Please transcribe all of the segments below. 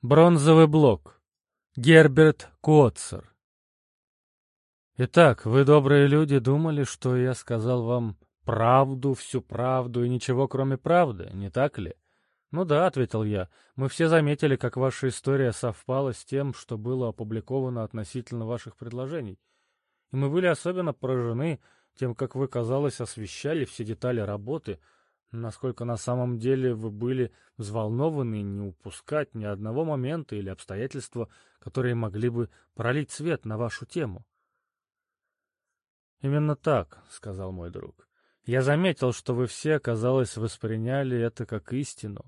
Бронзовый блок. Герберт Куотцер. Итак, вы, добрые люди, думали, что я сказал вам правду, всю правду и ничего, кроме правды, не так ли? Ну да, ответил я. Мы все заметили, как ваша история совпала с тем, что было опубликовано относительно ваших предложений. И мы были особенно поражены тем, как вы, казалось, освещали все детали работы — насколько на самом деле вы были взволнованы не упускать ни одного момента или обстоятельства, которые могли бы пролить свет на вашу тему. «Именно так», — сказал мой друг. «Я заметил, что вы все, казалось, восприняли это как истину.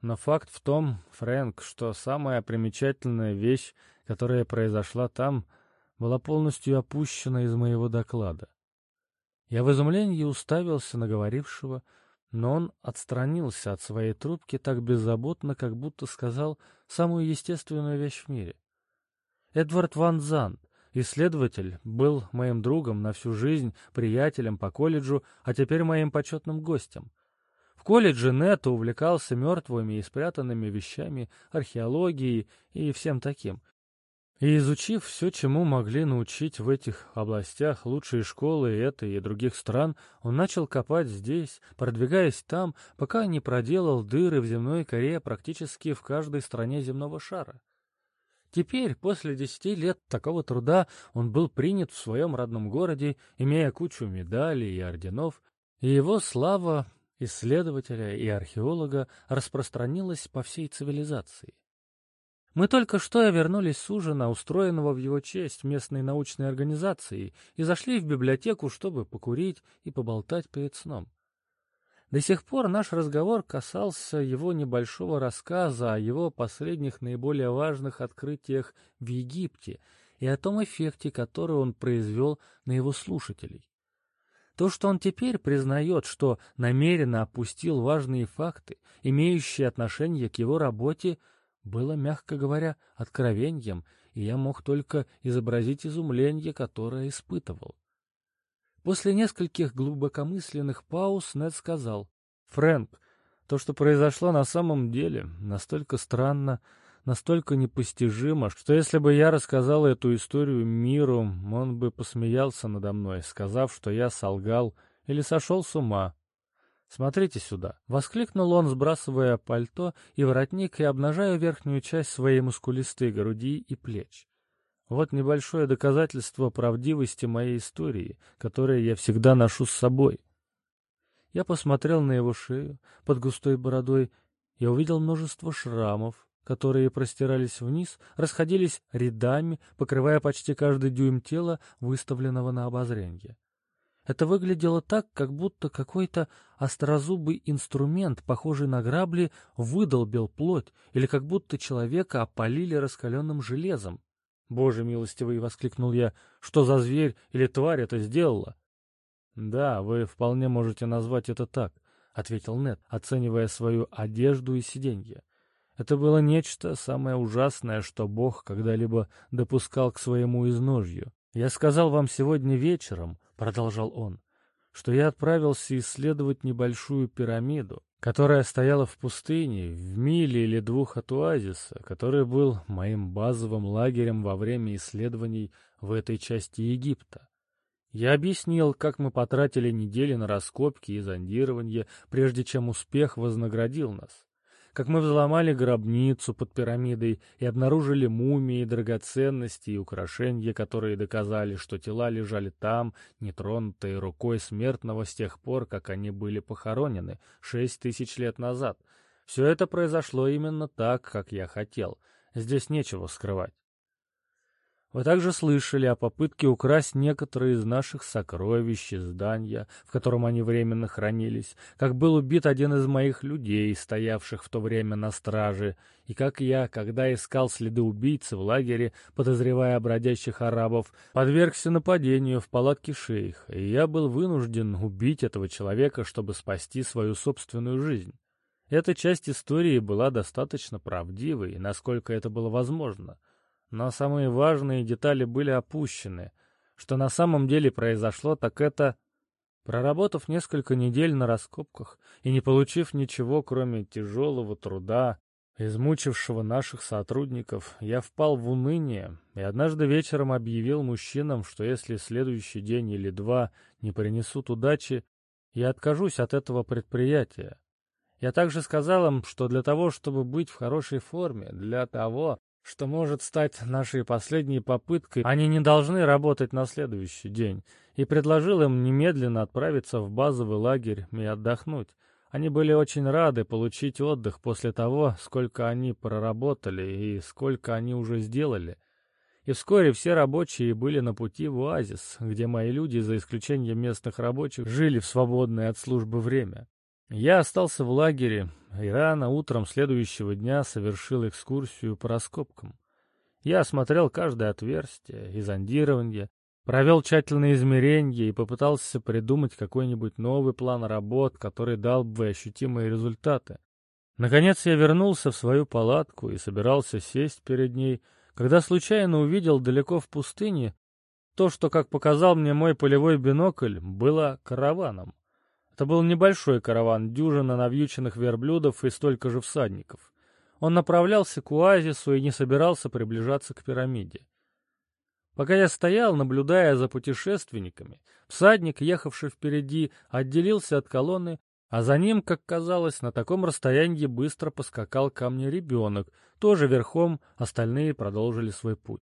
Но факт в том, Фрэнк, что самая примечательная вещь, которая произошла там, была полностью опущена из моего доклада. Я в изумлении уставился на говорившего, — но он отстранился от своей трубки так беззаботно, как будто сказал самую естественную вещь в мире. Эдвард Ван Зант, исследователь, был моим другом на всю жизнь, приятелем по колледжу, а теперь моим почетным гостем. В колледже Нет увлекался мертвыми и спрятанными вещами, археологией и всем таким, и изучив все, чему могли научить в этих областях лучшие школы этой и других стран, он начал копать здесь, продвигаясь там, пока не проделал дыры в земной коре практически в каждой стране земного шара. Теперь, после десяти лет такого труда, он был принят в своем родном городе, имея кучу медалей и орденов, и его слава исследователя и археолога распространилась по всей цивилизации. Мы только что вернулись с ужина, устроенного в его честь местной научной организацией, и зашли в библиотеку, чтобы покурить и поболтать перед сном. До сих пор наш разговор касался его небольшого рассказа о его последних наиболее важных открытиях в Египте и о том эффекте, который он произвел на его слушателей. То, что он теперь признает, что намеренно опустил важные факты, имеющие отношение к его работе, было, мягко говоря, откровением, и я мог только изобразить изумление, которое испытывал. После нескольких глубокомысленных пауз Нед сказал, «Фрэнк, то, что произошло на самом деле, настолько странно, настолько непостижимо, что если бы я рассказал эту историю миру, он бы посмеялся надо мной, сказав, что я солгал или сошел с ума. «Смотрите сюда!» — воскликнул он, сбрасывая пальто и воротник и обнажая верхнюю часть своей мускулистой груди и плеч. Вот небольшое доказательство правдивости моей истории, которое я всегда ношу с собой. Я посмотрел на его шею под густой бородой и увидел множество шрамов, которые простирались вниз, расходились рядами, покрывая почти каждый дюйм тела, выставленного на обозрение. Это выглядело так, как будто какой-то острозубый инструмент, похожий на грабли, выдолбил плоть, или как будто человека опалили раскаленным железом. «Боже милостивый!» — воскликнул я. «Что за зверь или тварь это сделала?» «Да, вы вполне можете назвать это так», — ответил Нед, оценивая свою одежду и сиденье. Это было нечто самое ужасное, что Бог когда-либо допускал к своему изножью. Я сказал вам сегодня вечером, — продолжал он, — что я отправился исследовать небольшую пирамиду, которая стояла в пустыне, в миле или двух от оазиса, который был моим базовым лагерем во время исследований в этой части Египта. Я объяснил, как мы потратили недели на раскопки и зондирование, прежде чем успех вознаградил нас как мы взломали гробницу под пирамидой и обнаружили мумии, драгоценности и украшения, которые доказали, что тела лежали там, нетронутые рукой смертного с тех пор, как они были похоронены шесть тысяч лет назад. Все это произошло именно так, как я хотел. Здесь нечего скрывать. Вы также слышали о попытке украсть некоторые из наших сокровищ из здания, в котором они временно хранились, как был убит один из моих людей, стоявших в то время на страже, и как я, когда искал следы убийцы в лагере, подозревая бродящих арабов, подвергся нападению в палатке шейха, и я был вынужден убить этого человека, чтобы спасти свою собственную жизнь. Эта часть истории была достаточно правдивой, насколько это было возможно — но самые важные детали были опущены. Что на самом деле произошло, так это... Проработав несколько недель на раскопках и не получив ничего, кроме тяжелого труда, измучившего наших сотрудников, я впал в уныние и однажды вечером объявил мужчинам, что если следующий день или два не принесут удачи, я откажусь от этого предприятия. Я также сказал им, что для того, чтобы быть в хорошей форме, для того, что может стать нашей последней попыткой, они не должны работать на следующий день, и предложил им немедленно отправиться в базовый лагерь и отдохнуть. Они были очень рады получить отдых после того, сколько они проработали и сколько они уже сделали. И вскоре все рабочие были на пути в оазис, где мои люди, за исключением местных рабочих, жили в свободное от службы время. Я остался в лагере и рано утром следующего дня совершил экскурсию по раскопкам. Я осмотрел каждое отверстие и зондирование, провел тщательные измерения и попытался придумать какой-нибудь новый план работ, который дал бы ощутимые результаты. Наконец я вернулся в свою палатку и собирался сесть перед ней, когда случайно увидел далеко в пустыне то, что, как показал мне мой полевой бинокль, было караваном. Это был небольшой караван, дюжина навьюченных верблюдов и столько же всадников. Он направлялся к оазису и не собирался приближаться к пирамиде. Пока я стоял, наблюдая за путешественниками, всадник, ехавший впереди, отделился от колонны, а за ним, как казалось, на таком расстоянии быстро поскакал ко мне ребенок, тоже верхом, остальные продолжили свой путь.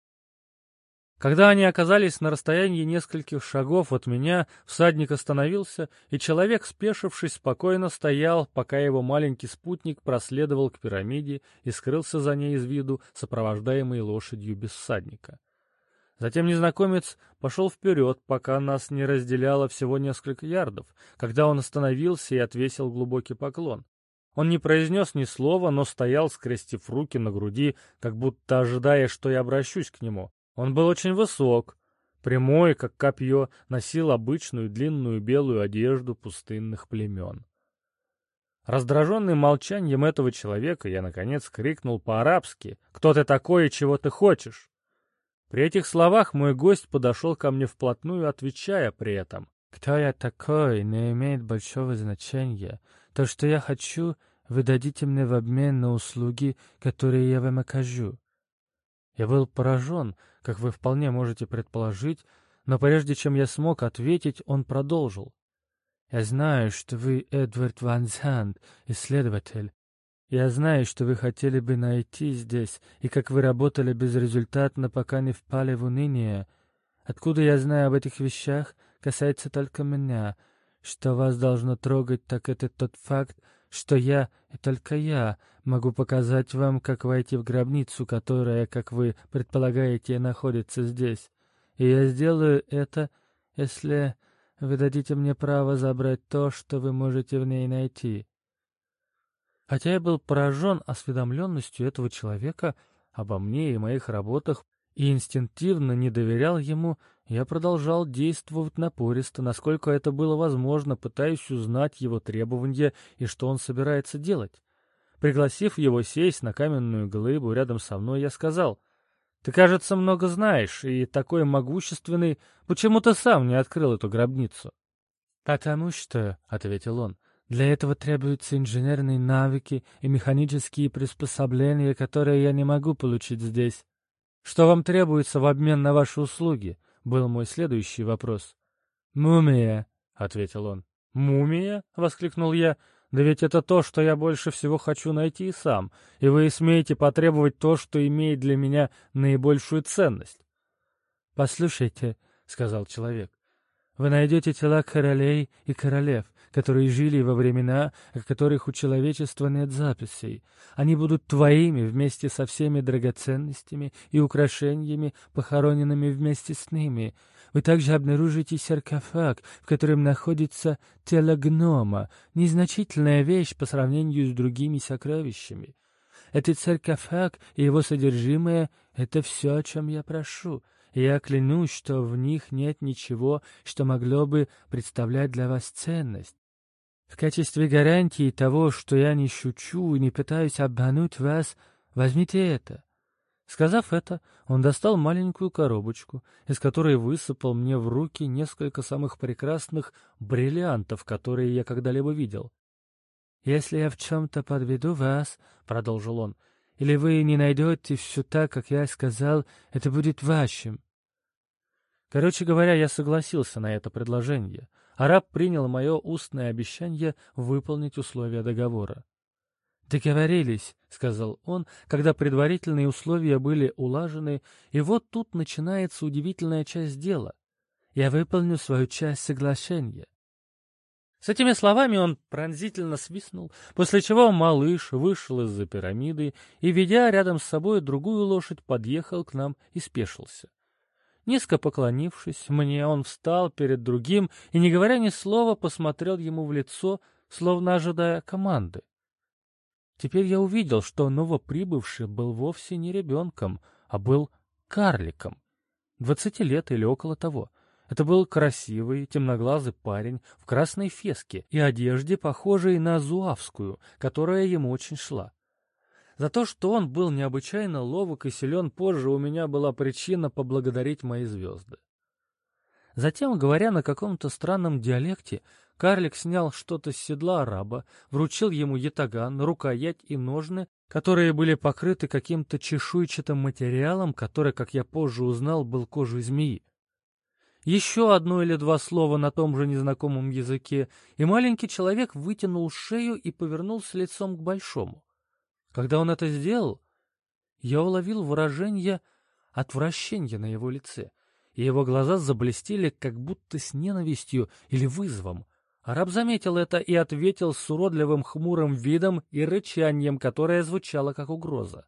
Когда они оказались на расстоянии нескольких шагов от меня, всадник остановился, и человек, спешившись, спокойно стоял, пока его маленький спутник проследовал к пирамиде и скрылся за ней из виду, сопровождаемый лошадью без всадника. Затем незнакомец пошел вперед, пока нас не разделяло всего несколько ярдов, когда он остановился и отвесил глубокий поклон. Он не произнес ни слова, но стоял, скрестив руки на груди, как будто ожидая, что я обращусь к нему. Он был очень высок, прямой, как копье, носил обычную длинную белую одежду пустынных племен. Раздраженный молчанием этого человека, я, наконец, крикнул по-арабски «Кто ты такой и чего ты хочешь?». При этих словах мой гость подошел ко мне вплотную, отвечая при этом «Кто я такой, не имеет большого значения. То, что я хочу, вы дадите мне в обмен на услуги, которые я вам окажу». Я был поражен, как вы вполне можете предположить, но прежде чем я смог ответить, он продолжил. «Я знаю, что вы Эдвард Ван Зант, исследователь. Я знаю, что вы хотели бы найти здесь, и как вы работали безрезультатно, пока не впали в уныние. Откуда я знаю об этих вещах, касается только меня. Что вас должно трогать, так это тот факт, что я, и только я, могу показать вам, как войти в гробницу, которая, как вы предполагаете, находится здесь. И я сделаю это, если вы дадите мне право забрать то, что вы можете в ней найти. Хотя я был поражен осведомленностью этого человека обо мне и моих работах и инстинктивно не доверял ему, я продолжал действовать напористо, насколько это было возможно, пытаясь узнать его требования и что он собирается делать. Пригласив его сесть на каменную глыбу рядом со мной, я сказал, «Ты, кажется, много знаешь, и такой могущественный, почему ты сам не открыл эту гробницу?» «Потому что», — ответил он, — «для этого требуются инженерные навыки и механические приспособления, которые я не могу получить здесь. Что вам требуется в обмен на ваши услуги?» — был мой следующий вопрос. «Мумия», — ответил он. «Мумия?» — воскликнул я. «Да ведь это то, что я больше всего хочу найти и сам, и вы смеете потребовать то, что имеет для меня наибольшую ценность». «Послушайте», — сказал человек, — «вы найдете тела королей и королев, которые жили во времена, о которых у человечества нет записей. Они будут твоими вместе со всеми драгоценностями и украшениями, похороненными вместе с ними. Вы также обнаружите саркофаг, в котором находится тело гнома, незначительная вещь по сравнению с другими сокровищами. Этот саркофаг и его содержимое — это все, о чем я прошу. Я клянусь, что в них нет ничего, что могло бы представлять для вас ценность. В качестве гарантии того, что я не шучу и не пытаюсь обмануть вас, возьмите это». Сказав это, он достал маленькую коробочку, из которой высыпал мне в руки несколько самых прекрасных бриллиантов, которые я когда-либо видел. «Если я в чем-то подведу вас, — продолжил он, — или вы не найдете все так, как я сказал, это будет вашим». Короче говоря, я согласился на это предложение. Араб принял мое устное обещание выполнить условия договора. «Договорились», — сказал он, когда предварительные условия были улажены, и вот тут начинается удивительная часть дела. «Я выполню свою часть соглашения». С этими словами он пронзительно свистнул, после чего малыш вышел из-за пирамиды и, ведя рядом с собой другую лошадь, подъехал к нам и спешился. Низко поклонившись мне, он встал перед другим и, не говоря ни слова, посмотрел ему в лицо, словно ожидая команды. Теперь я увидел, что новоприбывший был вовсе не ребенком, а был карликом. Двадцати лет или около того. Это был красивый, темноглазый парень в красной феске и одежде, похожей на зуавскую, которая ему очень шла. За то, что он был необычайно ловок и силен позже, у меня была причина поблагодарить мои звезды. Затем, говоря на каком-то странном диалекте, Карлик снял что-то с седла араба, вручил ему ятаган, рукоять и ножны, которые были покрыты каким-то чешуйчатым материалом, который, как я позже узнал, был кожей змеи. Еще одно или два слова на том же незнакомом языке, и маленький человек вытянул шею и повернулся лицом к большому. Когда он это сделал, я уловил выражение отвращения на его лице, и его глаза заблестели как будто с ненавистью или вызовом. Араб заметил это и ответил с уродливым хмурым видом и рычанием, которое звучало как угроза.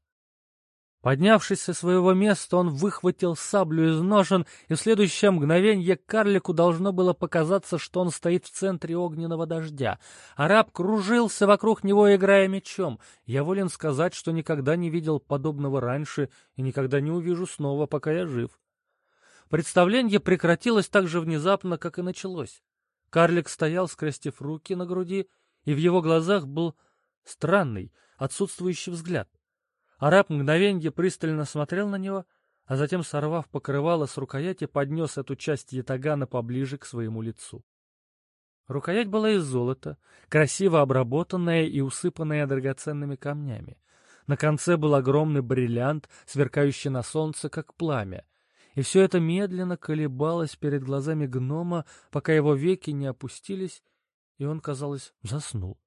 Поднявшись со своего места, он выхватил саблю из ножен, и в следующее мгновенье карлику должно было показаться, что он стоит в центре огненного дождя. Араб кружился вокруг него, играя мечом. Я волен сказать, что никогда не видел подобного раньше и никогда не увижу снова, пока я жив. Представление прекратилось так же внезапно, как и началось. Карлик стоял, скрестив руки на груди, и в его глазах был странный, отсутствующий взгляд. Араб мгновенье пристально смотрел на него, а затем, сорвав покрывало с рукояти, поднес эту часть ятагана поближе к своему лицу. Рукоять была из золота, красиво обработанная и усыпанная драгоценными камнями. На конце был огромный бриллиант, сверкающий на солнце, как пламя, и все это медленно колебалось перед глазами гнома, пока его веки не опустились, и он, казалось, заснул.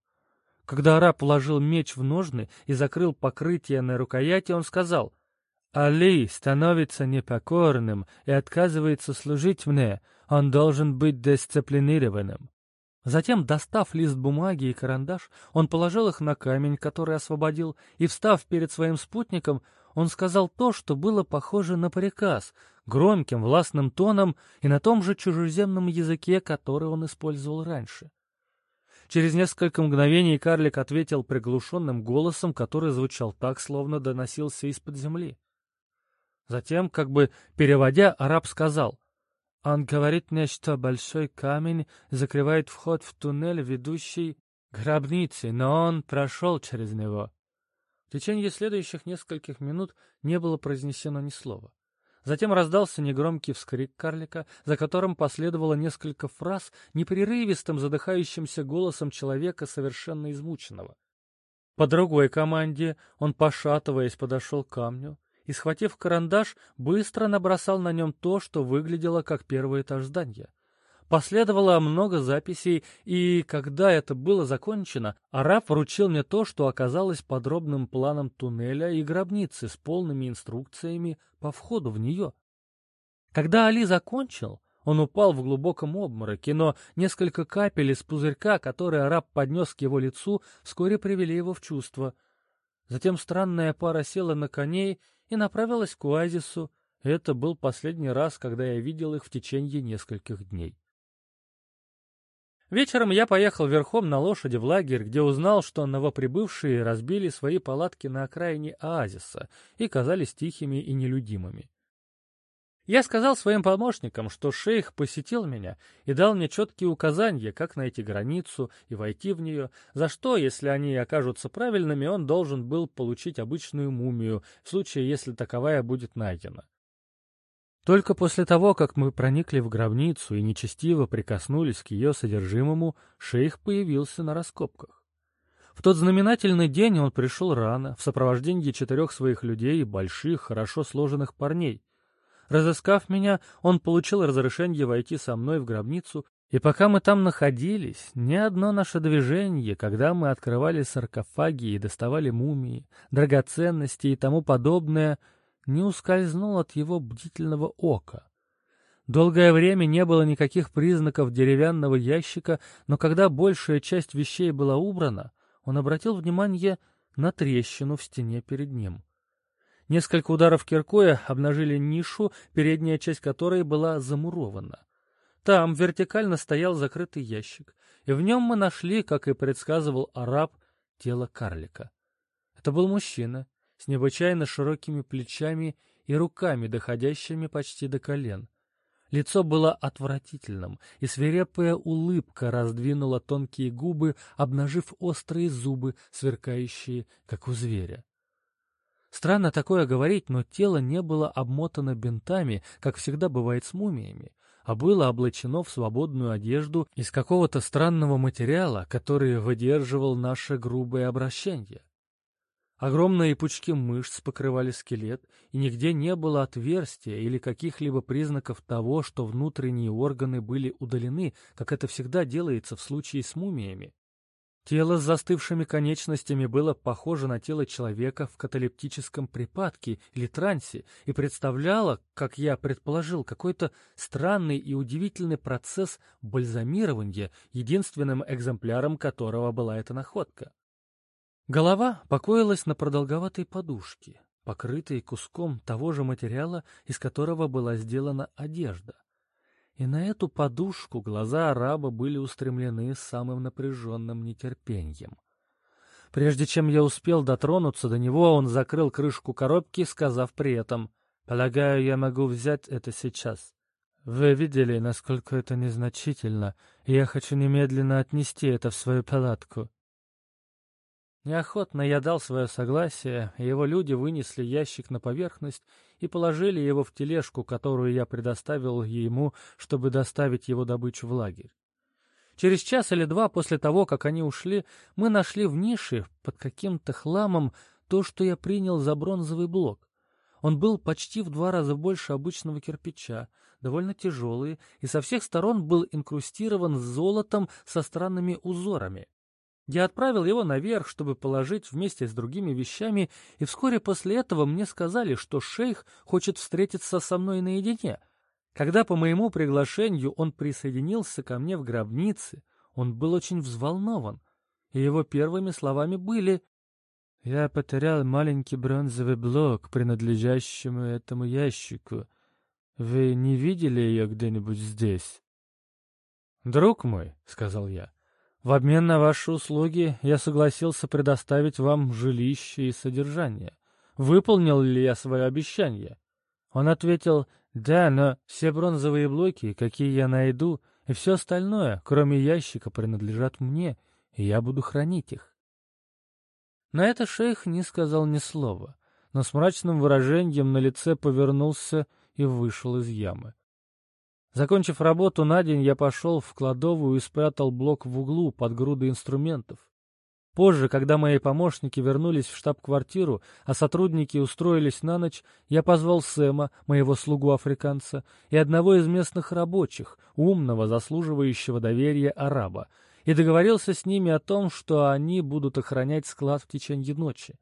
Когда араб положил меч в ножны и закрыл покрытие на рукояти, он сказал, «Али становится непокорным и отказывается служить мне, он должен быть дисциплинированным». Затем, достав лист бумаги и карандаш, он положил их на камень, который освободил, и, встав перед своим спутником, он сказал то, что было похоже на приказ, громким, властным тоном и на том же чужеземном языке, который он использовал раньше. Через несколько мгновений карлик ответил приглушенным голосом, который звучал так, словно доносился из-под земли. Затем, как бы переводя, араб сказал, «Он говорит мне, что большой камень закрывает вход в туннель, ведущий к гробнице, но он прошел через него». В течение следующих нескольких минут не было произнесено ни слова. Затем раздался негромкий вскрик карлика, за которым последовало несколько фраз непрерывистым задыхающимся голосом человека, совершенно измученного. По другой команде он, пошатываясь, подошел к камню и, схватив карандаш, быстро набросал на нем то, что выглядело как первый этаж здания. Последовало много записей, и когда это было закончено, араб вручил мне то, что оказалось подробным планом туннеля и гробницы с полными инструкциями по входу в нее. Когда Али закончил, он упал в глубоком обмороке, но несколько капель из пузырька, который араб поднес к его лицу, вскоре привели его в чувство. Затем странная пара села на коней и направилась к оазису. Это был последний раз, когда я видел их в течение нескольких дней. Вечером я поехал верхом на лошади в лагерь, где узнал, что новоприбывшие разбили свои палатки на окраине оазиса и казались тихими и нелюдимыми. Я сказал своим помощникам, что шейх посетил меня и дал мне четкие указания, как найти границу и войти в нее, за что, если они окажутся правильными, он должен был получить обычную мумию, в случае, если таковая будет найдена. Только после того, как мы проникли в гробницу и нечестиво прикоснулись к ее содержимому, шейх появился на раскопках. В тот знаменательный день он пришел рано, в сопровождении четырех своих людей и больших, хорошо сложенных парней. Разыскав меня, он получил разрешение войти со мной в гробницу, и пока мы там находились, ни одно наше движение, когда мы открывали саркофаги и доставали мумии, драгоценности и тому подобное, не ускользнуло от его бдительного ока. Долгое время не было никаких признаков деревянного ящика, но когда большая часть вещей была убрана, он обратил внимание на трещину в стене перед ним. Несколько ударов киркоя обнажили нишу, передняя часть которой была замурована. Там вертикально стоял закрытый ящик, и в нем мы нашли, как и предсказывал араб, тело карлика. Это был мужчина с необычайно широкими плечами и руками, доходящими почти до колен. Лицо было отвратительным, и свирепая улыбка раздвинула тонкие губы, обнажив острые зубы, сверкающие, как у зверя. Странно такое говорить, но тело не было обмотано бинтами, как всегда бывает с мумиями, а было облачено в свободную одежду из какого-то странного материала, который выдерживал наше грубое обращение. Огромные пучки мышц покрывали скелет, и нигде не было отверстия или каких-либо признаков того, что внутренние органы были удалены, как это всегда делается в случае с мумиями. Тело с застывшими конечностями было похоже на тело человека в каталептическом припадке или трансе и представляло, как я предположил, какой-то странный и удивительный процесс бальзамирования, единственным экземпляром которого была эта находка. Голова покоилась на продолговатой подушке, покрытой куском того же материала, из которого была сделана одежда. И на эту подушку глаза араба были устремлены самым напряженным нетерпением. Прежде чем я успел дотронуться до него, он закрыл крышку коробки, сказав при этом, «Полагаю, я могу взять это сейчас. Вы видели, насколько это незначительно, и я хочу немедленно отнести это в свою палатку». Неохотно я дал свое согласие, и его люди вынесли ящик на поверхность и положили его в тележку, которую я предоставил ему, чтобы доставить его добычу в лагерь. Через час или два после того, как они ушли, мы нашли в нише под каким-то хламом то, что я принял за бронзовый блок. Он был почти в два раза больше обычного кирпича, довольно тяжелый, и со всех сторон был инкрустирован золотом со странными узорами. Я отправил его наверх, чтобы положить вместе с другими вещами, и вскоре после этого мне сказали, что шейх хочет встретиться со мной наедине. Когда по моему приглашению он присоединился ко мне в гробнице, он был очень взволнован, и его первыми словами были «Я потерял маленький бронзовый блок, принадлежащему этому ящику. Вы не видели ее где-нибудь здесь?» «Друг мой», — сказал я, — в обмен на ваши услуги я согласился предоставить вам жилище и содержание. Выполнил ли я свое обещание? Он ответил, да, но все бронзовые блоки, какие я найду, и все остальное, кроме ящика, принадлежат мне, и я буду хранить их. На это шейх не сказал ни слова, но с мрачным выражением на лице повернулся и вышел из ямы. Закончив работу на день, я пошел в кладовую и спрятал блок в углу под грудой инструментов. Позже, когда мои помощники вернулись в штаб-квартиру, а сотрудники устроились на ночь, я позвал Сэма, моего слугу-африканца, и одного из местных рабочих, умного, заслуживающего доверия араба, и договорился с ними о том, что они будут охранять склад в течение ночи.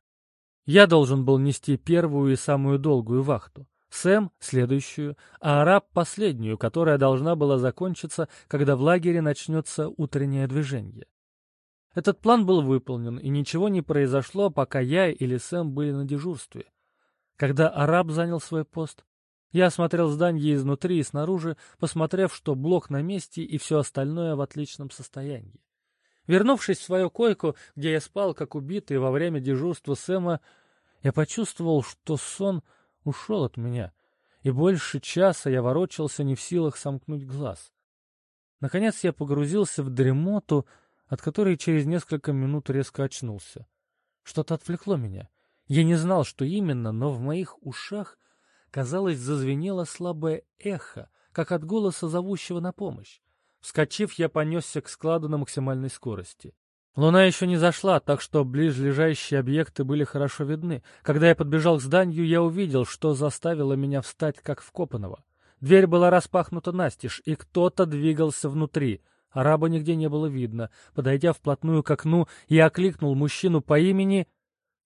Я должен был нести первую и самую долгую вахту. Сэм — следующую, а араб — последнюю, которая должна была закончиться, когда в лагере начнется утреннее движение. Этот план был выполнен, и ничего не произошло, пока я или Сэм были на дежурстве. Когда араб занял свой пост, я осмотрел здание изнутри и снаружи, посмотрев, что блок на месте и все остальное в отличном состоянии. Вернувшись в свою койку, где я спал как убитый во время дежурства Сэма, я почувствовал, что сон — ушел от меня, и больше часа я ворочался не в силах сомкнуть глаз. Наконец я погрузился в дремоту, от которой через несколько минут резко очнулся. Что-то отвлекло меня. Я не знал, что именно, но в моих ушах, казалось, зазвенело слабое эхо, как от голоса зовущего на помощь. Вскочив, я понесся к складу на максимальной скорости. Луна еще не зашла, так что ближайшие объекты были хорошо видны. Когда я подбежал к зданию, я увидел, что заставило меня встать как вкопанного. Дверь была распахнута настежь, и кто-то двигался внутри. Араба нигде не было видно. Подойдя вплотную к окну, я окликнул мужчину по имени...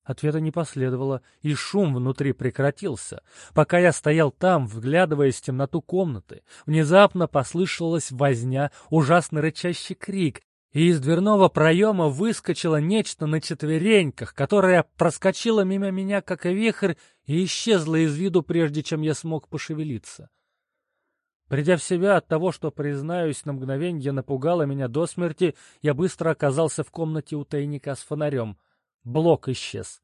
Ответа не последовало, и шум внутри прекратился. Пока я стоял там, вглядываясь в темноту комнаты, внезапно послышалась возня, ужасно рычащий крик, и из дверного проема выскочило нечто на четвереньках, которое проскочило мимо меня, как и вихрь, и исчезло из виду, прежде чем я смог пошевелиться. Придя в себя от того, что, признаюсь, на мгновенье напугало меня до смерти, я быстро оказался в комнате у тайника с фонарем. Блок исчез.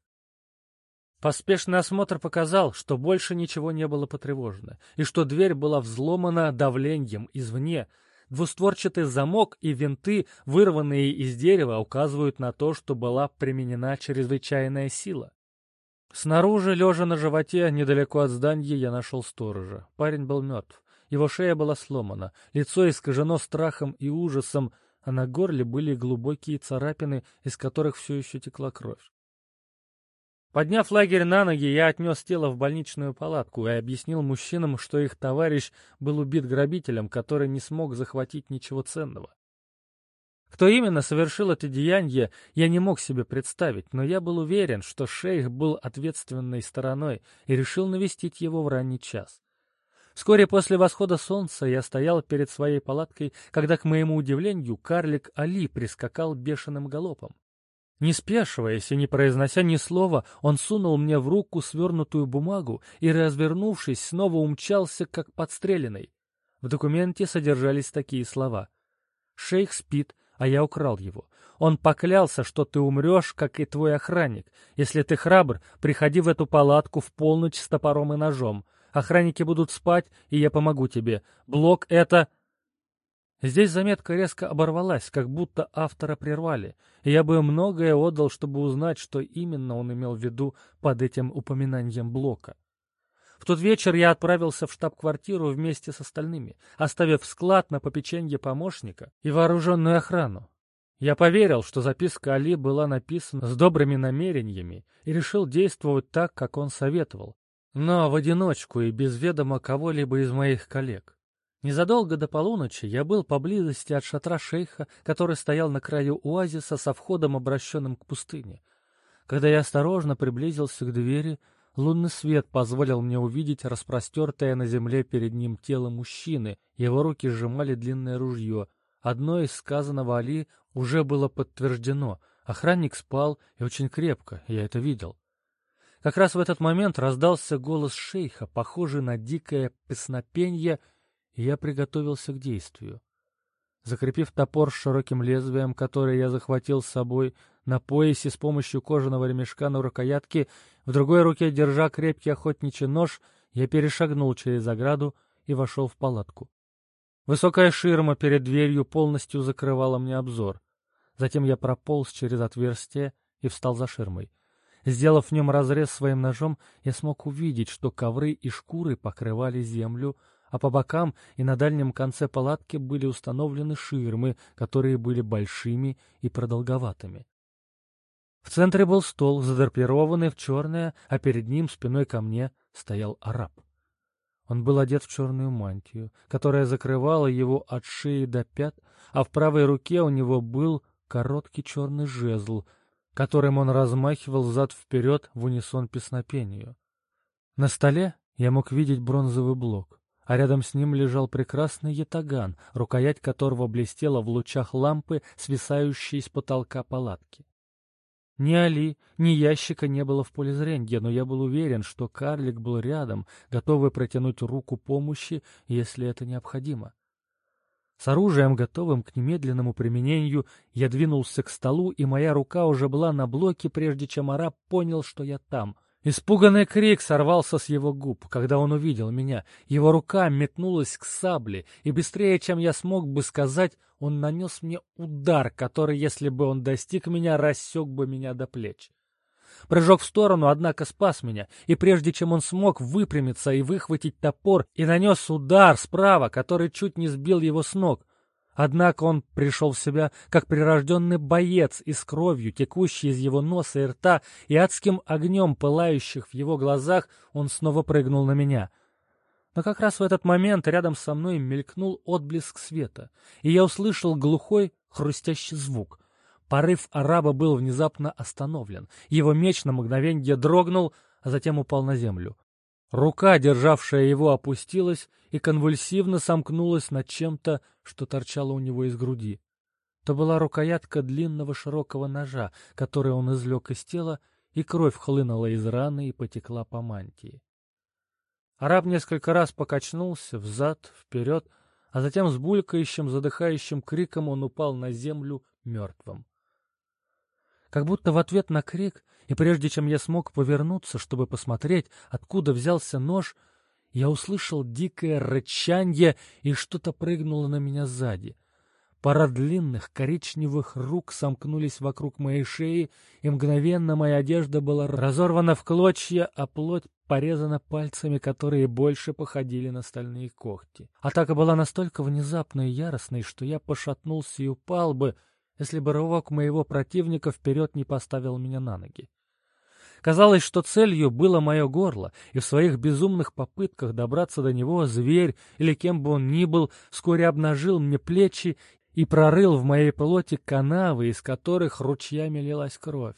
Поспешный осмотр показал, что больше ничего не было потревожено, и что дверь была взломана давлением извне, Двустворчатый замок и винты, вырванные из дерева, указывают на то, что была применена чрезвычайная сила. Снаружи, лежа на животе, недалеко от здания, я нашел сторожа. Парень был мертв. Его шея была сломана, лицо искажено страхом и ужасом, а на горле были глубокие царапины, из которых все еще текла кровь. Подняв лагерь на ноги, я отнес тело в больничную палатку и объяснил мужчинам, что их товарищ был убит грабителем, который не смог захватить ничего ценного. Кто именно совершил это деяние, я не мог себе представить, но я был уверен, что шейх был ответственной стороной и решил навестить его в ранний час. Вскоре после восхода солнца я стоял перед своей палаткой, когда, к моему удивлению, карлик Али прискакал бешеным галопом. Не спешиваясь и не произнося ни слова, он сунул мне в руку свернутую бумагу и, развернувшись, снова умчался, как подстреленный. В документе содержались такие слова. «Шейх спит, а я украл его. Он поклялся, что ты умрешь, как и твой охранник. Если ты храбр, приходи в эту палатку в полночь с топором и ножом. Охранники будут спать, и я помогу тебе. Блок — это...» Здесь заметка резко оборвалась, как будто автора прервали, и я бы многое отдал, чтобы узнать, что именно он имел в виду под этим упоминанием блока. В тот вечер я отправился в штаб-квартиру вместе с остальными, оставив склад на попеченье помощника и вооруженную охрану. Я поверил, что записка Али была написана с добрыми намерениями и решил действовать так, как он советовал, но в одиночку и без ведома кого-либо из моих коллег. Незадолго до полуночи я был поблизости от шатра шейха, который стоял на краю оазиса со входом, обращенным к пустыне. Когда я осторожно приблизился к двери, лунный свет позволил мне увидеть распростертое на земле перед ним тело мужчины, его руки сжимали длинное ружье. Одно из сказанного Али уже было подтверждено. Охранник спал и очень крепко, я это видел. Как раз в этот момент раздался голос шейха, похожий на дикое песнопенье, и я приготовился к действию. Закрепив топор с широким лезвием, который я захватил с собой на поясе с помощью кожаного ремешка на рукоятке, в другой руке, держа крепкий охотничий нож, я перешагнул через ограду и вошел в палатку. Высокая ширма перед дверью полностью закрывала мне обзор. Затем я прополз через отверстие и встал за ширмой. Сделав в нем разрез своим ножом, я смог увидеть, что ковры и шкуры покрывали землю, а по бокам и на дальнем конце палатки были установлены ширмы, которые были большими и продолговатыми. В центре был стол, задрапированный в черное, а перед ним, спиной ко мне, стоял араб. Он был одет в черную мантию, которая закрывала его от шеи до пят, а в правой руке у него был короткий черный жезл, которым он размахивал зад-вперед в унисон песнопению. На столе я мог видеть бронзовый блок а рядом с ним лежал прекрасный ятаган, рукоять которого блестела в лучах лампы, свисающей с потолка палатки. Ни Али, ни ящика не было в поле зрения, но я был уверен, что карлик был рядом, готовый протянуть руку помощи, если это необходимо. С оружием, готовым к немедленному применению, я двинулся к столу, и моя рука уже была на блоке, прежде чем араб понял, что я там — Испуганный крик сорвался с его губ, когда он увидел меня. Его рука метнулась к сабле, и быстрее, чем я смог бы сказать, он нанес мне удар, который, если бы он достиг меня, рассек бы меня до плеч. Прыжок в сторону, однако, спас меня, и прежде чем он смог выпрямиться и выхватить топор, и нанес удар справа, который чуть не сбил его с ног, Однако он пришел в себя, как прирожденный боец, и с кровью, текущей из его носа и рта, и адским огнем, пылающих в его глазах, он снова прыгнул на меня. Но как раз в этот момент рядом со мной мелькнул отблеск света, и я услышал глухой, хрустящий звук. Порыв араба был внезапно остановлен. Его меч на мгновенье дрогнул, а затем упал на землю. Рука, державшая его, опустилась и конвульсивно сомкнулась над чем-то, что торчало у него из груди. То была рукоятка длинного широкого ножа, который он извлек из тела, и кровь хлынула из раны и потекла по мантии. Араб несколько раз покачнулся взад, вперед, а затем с булькающим, задыхающим криком он упал на землю мертвым. Как будто в ответ на крик, и прежде чем я смог повернуться, чтобы посмотреть, откуда взялся нож, я услышал дикое рычанье, и что-то прыгнуло на меня сзади. Пара длинных коричневых рук сомкнулись вокруг моей шеи, и мгновенно моя одежда была разорвана в клочья, а плоть порезана пальцами, которые больше походили на стальные когти. Атака была настолько внезапной и яростной, что я пошатнулся и упал бы, если бы рывок моего противника вперед не поставил меня на ноги. Казалось, что целью было мое горло, и в своих безумных попытках добраться до него зверь, или кем бы он ни был, вскоре обнажил мне плечи и прорыл в моей плоти канавы, из которых ручьями лилась кровь.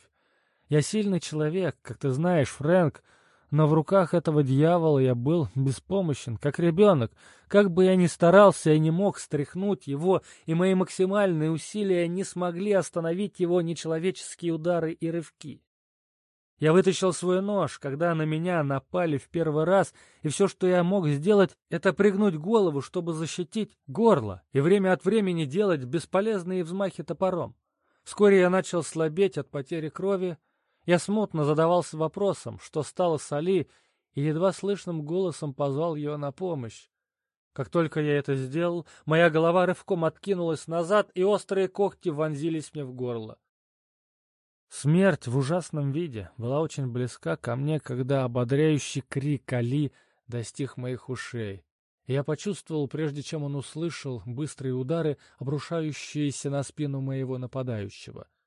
Я сильный человек, как ты знаешь, Фрэнк, но в руках этого дьявола я был беспомощен, как ребенок. Как бы я ни старался, я не мог стряхнуть его, и мои максимальные усилия не смогли остановить его нечеловеческие удары и рывки. Я вытащил свой нож, когда на меня напали в первый раз, и все, что я мог сделать, это пригнуть голову, чтобы защитить горло, и время от времени делать бесполезные взмахи топором. Вскоре я начал слабеть от потери крови, я смутно задавался вопросом, что стало с Али, и едва слышным голосом позвал ее на помощь. Как только я это сделал, моя голова рывком откинулась назад, и острые когти вонзились мне в горло. Смерть в ужасном виде была очень близка ко мне, когда ободряющий крик Али достиг моих ушей. Я почувствовал, прежде чем он услышал, быстрые удары, обрушающиеся на спину моего нападающего —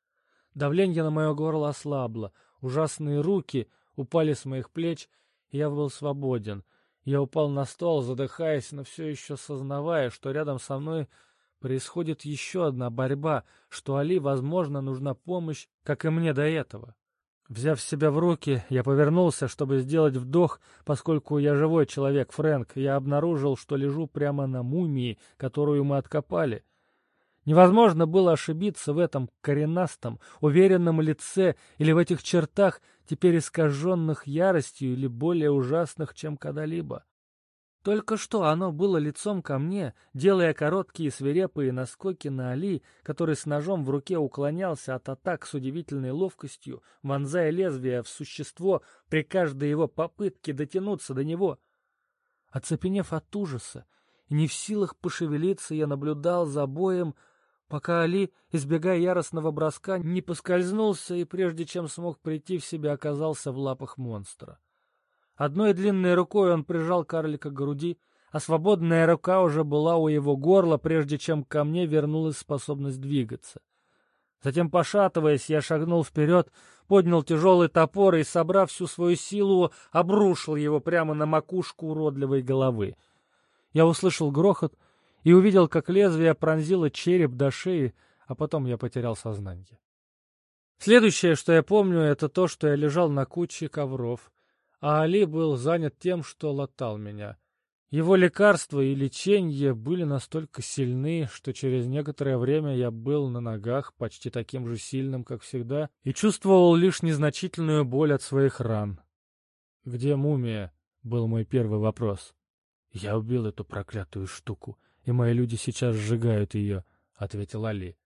Давление на мое горло ослабло, ужасные руки упали с моих плеч, и я был свободен. Я упал на стол, задыхаясь, но все еще сознавая, что рядом со мной происходит еще одна борьба, что Али, возможно, нужна помощь, как и мне до этого. Взяв себя в руки, я повернулся, чтобы сделать вдох, поскольку я живой человек, Фрэнк, я обнаружил, что лежу прямо на мумии, которую мы откопали. Невозможно было ошибиться в этом коренастом, уверенном лице или в этих чертах, теперь искаженных яростью или более ужасных, чем когда-либо. Только что оно было лицом ко мне, делая короткие свирепые наскоки на Али, который с ножом в руке уклонялся от атак с удивительной ловкостью, вонзая лезвие в существо при каждой его попытке дотянуться до него. Оцепенев от ужаса и не в силах пошевелиться, я наблюдал за боем, пока Али, избегая яростного броска, не поскользнулся и прежде чем смог прийти в себя, оказался в лапах монстра. Одной длинной рукой он прижал карлика к груди, а свободная рука уже была у его горла, прежде чем ко мне вернулась способность двигаться. Затем, пошатываясь, я шагнул вперед, поднял тяжелый топор и, собрав всю свою силу, обрушил его прямо на макушку уродливой головы. Я услышал грохот — и увидел, как лезвие пронзило череп до шеи, а потом я потерял сознание. Следующее, что я помню, это то, что я лежал на куче ковров, а Али был занят тем, что латал меня. Его лекарства и лечение были настолько сильны, что через некоторое время я был на ногах почти таким же сильным, как всегда, и чувствовал лишь незначительную боль от своих ран. «Где мумия?» — был мой первый вопрос. «Я убил эту проклятую штуку», и мои люди сейчас сжигают ее», — ответил Али.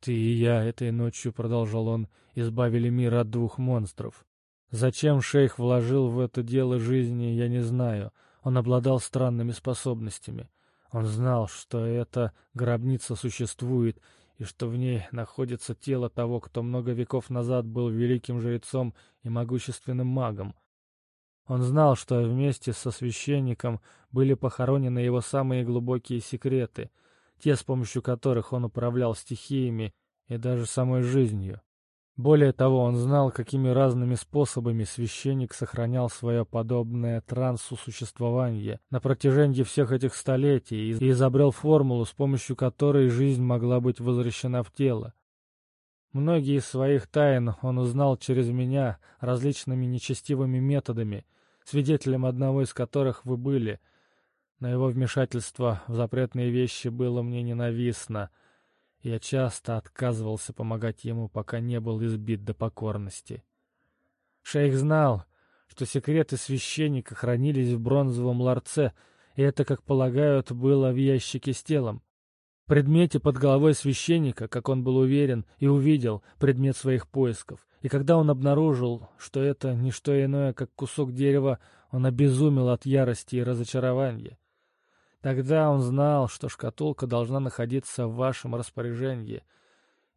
«Ты и я этой ночью, — продолжал он, — избавили мир от двух монстров. Зачем шейх вложил в это дело жизни, я не знаю. Он обладал странными способностями. Он знал, что эта гробница существует, и что в ней находится тело того, кто много веков назад был великим жрецом и могущественным магом. Он знал, что вместе со священником были похоронены его самые глубокие секреты, те, с помощью которых он управлял стихиями и даже самой жизнью. Более того, он знал, какими разными способами священник сохранял свое подобное трансу существование на протяжении всех этих столетий и изобрел формулу, с помощью которой жизнь могла быть возвращена в тело. Многие из своих тайн он узнал через меня различными нечестивыми методами, свидетелем одного из которых вы были. Но его вмешательство в запретные вещи было мне ненавистно — я часто отказывался помогать ему, пока не был избит до покорности. Шейх знал, что секреты священника хранились в бронзовом ларце, и это, как полагают, было в ящике с телом. Предмете под головой священника, как он был уверен, и увидел предмет своих поисков. И когда он обнаружил, что это не что иное, как кусок дерева, он обезумел от ярости и разочарования. Тогда он знал, что шкатулка должна находиться в вашем распоряжении.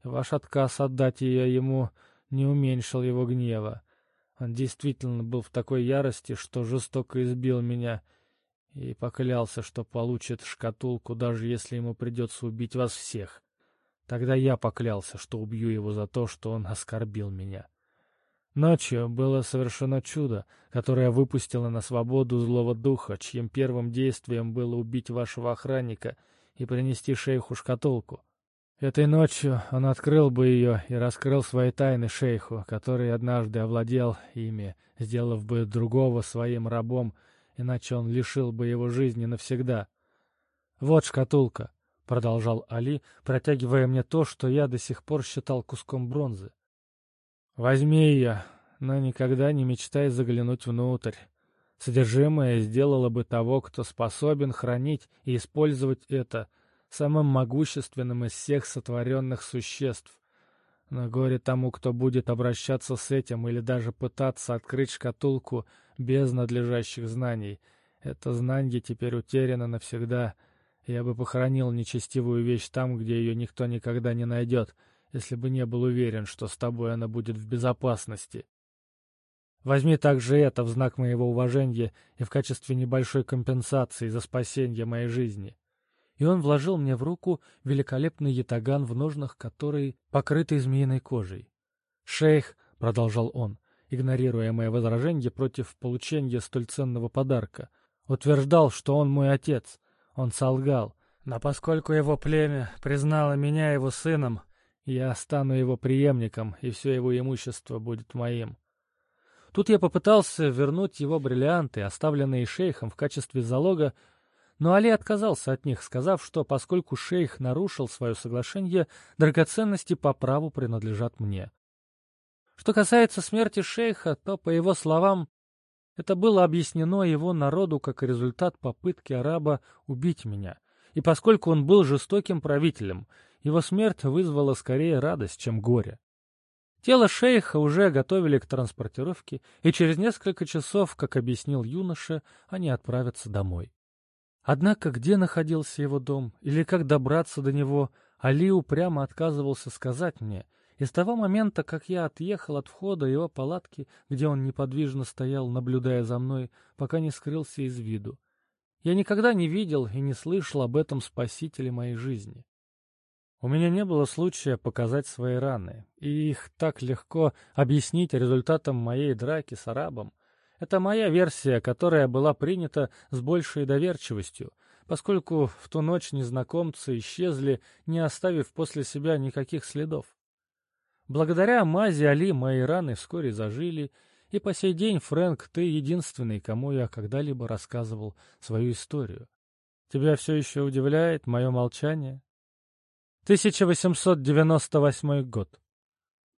Ваш отказ отдать ее ему не уменьшил его гнева. Он действительно был в такой ярости, что жестоко избил меня и поклялся, что получит шкатулку, даже если ему придется убить вас всех. Тогда я поклялся, что убью его за то, что он оскорбил меня. Ночью было совершено чудо, которое выпустило на свободу злого духа, чьим первым действием было убить вашего охранника и принести шейху шкатулку. Этой ночью он открыл бы ее и раскрыл свои тайны шейху, который однажды овладел ими, сделав бы другого своим рабом, иначе он лишил бы его жизни навсегда. «Вот шкатулка», — продолжал Али, протягивая мне то, что я до сих пор считал куском бронзы. Возьми ее, но никогда не мечтай заглянуть внутрь. Содержимое сделало бы того, кто способен хранить и использовать это, самым могущественным из всех сотворенных существ. Но горе тому, кто будет обращаться с этим или даже пытаться открыть шкатулку без надлежащих знаний. Это знание теперь утеряно навсегда. Я бы похоронил нечестивую вещь там, где ее никто никогда не найдет — если бы не был уверен, что с тобой она будет в безопасности. Возьми также это в знак моего уважения и в качестве небольшой компенсации за спасение моей жизни. И он вложил мне в руку великолепный ятаган в ножнах, который покрытый змеиной кожей. «Шейх», — продолжал он, игнорируя мое возражение против получения столь ценного подарка, утверждал, что он мой отец. Он солгал. Но поскольку его племя признало меня его сыном, я стану его преемником, и все его имущество будет моим. Тут я попытался вернуть его бриллианты, оставленные шейхом в качестве залога, но Али отказался от них, сказав, что поскольку шейх нарушил свое соглашение, драгоценности по праву принадлежат мне. Что касается смерти шейха, то, по его словам, это было объяснено его народу как результат попытки араба убить меня, и поскольку он был жестоким правителем — его смерть вызвала скорее радость, чем горе. Тело шейха уже готовили к транспортировке, и через несколько часов, как объяснил юноша, они отправятся домой. Однако где находился его дом или как добраться до него, Али упрямо отказывался сказать мне, и с того момента, как я отъехал от входа его палатки, где он неподвижно стоял, наблюдая за мной, пока не скрылся из виду. Я никогда не видел и не слышал об этом спасителе моей жизни. У меня не было случая показать свои раны, и их так легко объяснить результатом моей драки с арабом. Это моя версия, которая была принята с большей доверчивостью, поскольку в ту ночь незнакомцы исчезли, не оставив после себя никаких следов. Благодаря мази Али мои раны вскоре зажили, и по сей день, Фрэнк, ты единственный, кому я когда-либо рассказывал свою историю. Тебя все еще удивляет мое молчание? 1898 год.